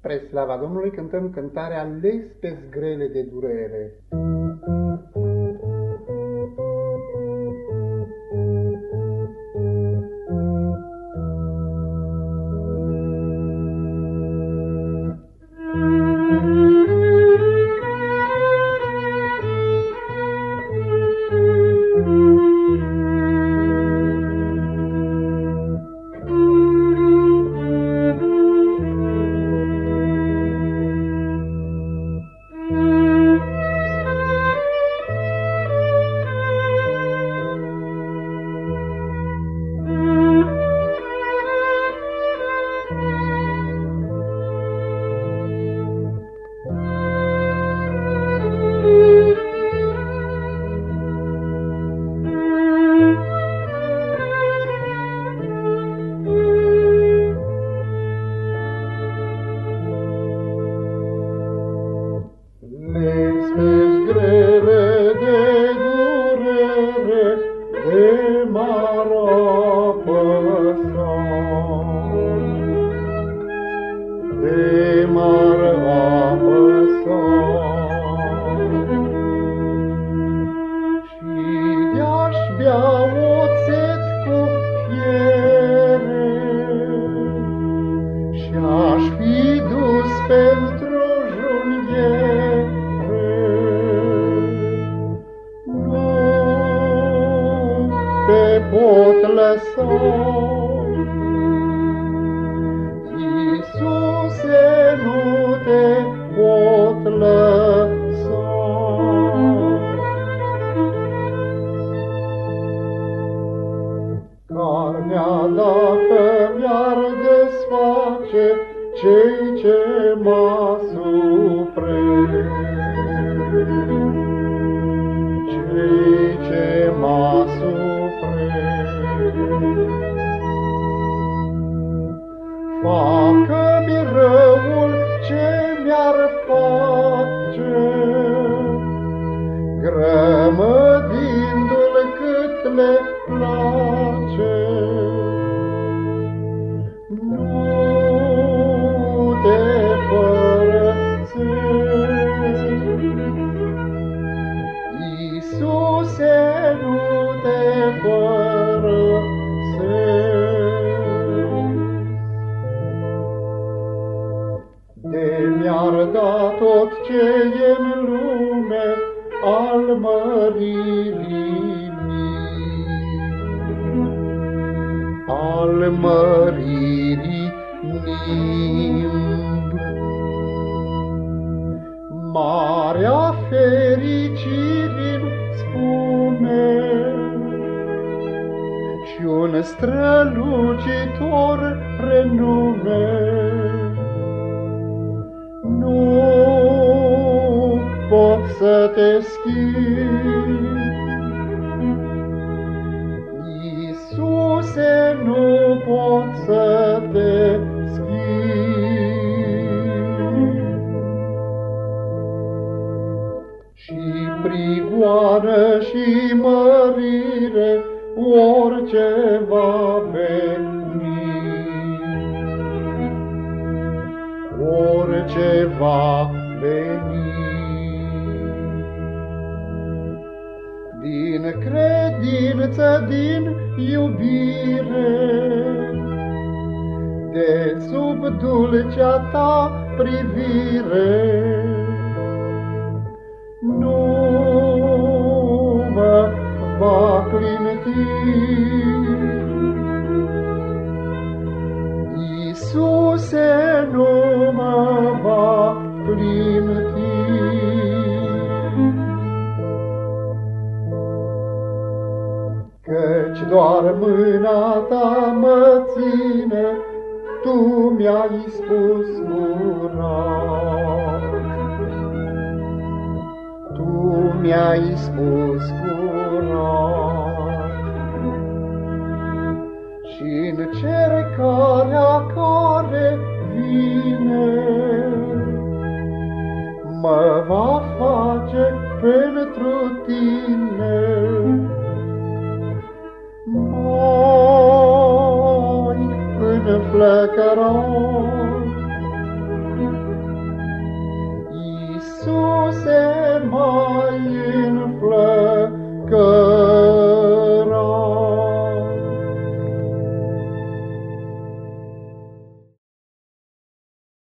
Spre slava Domnului cântăm cântarea Lespezi grele de durere. Și-aș fi dus pentru te pot lăsa, Carnea dacă mi-ar desface cei ce mă supre. Facă-mi răul ce mi-ar face, grămădindu-l cât le place. Nu te părăsesc, Iisuse, nu te părăsesc. Tot ce e în lume al măririi al măririi nimb. Marea fericirii spune și un strălucitor renume. Nu pot să te schimb, Iisuse, nu pot să te schimb. Și prigoană și mărire, orice va veni, orice va veni. Din credință, din iubire, De sub dulcea ta privire, Nu mă va clinti. Iisuse nu mă va clinti. Doar mâna ta mă ține, Tu mi-ai spus curat. Tu mi-ai spus curat. și în cercarea care vine, Mă va face pentru tine, لك روح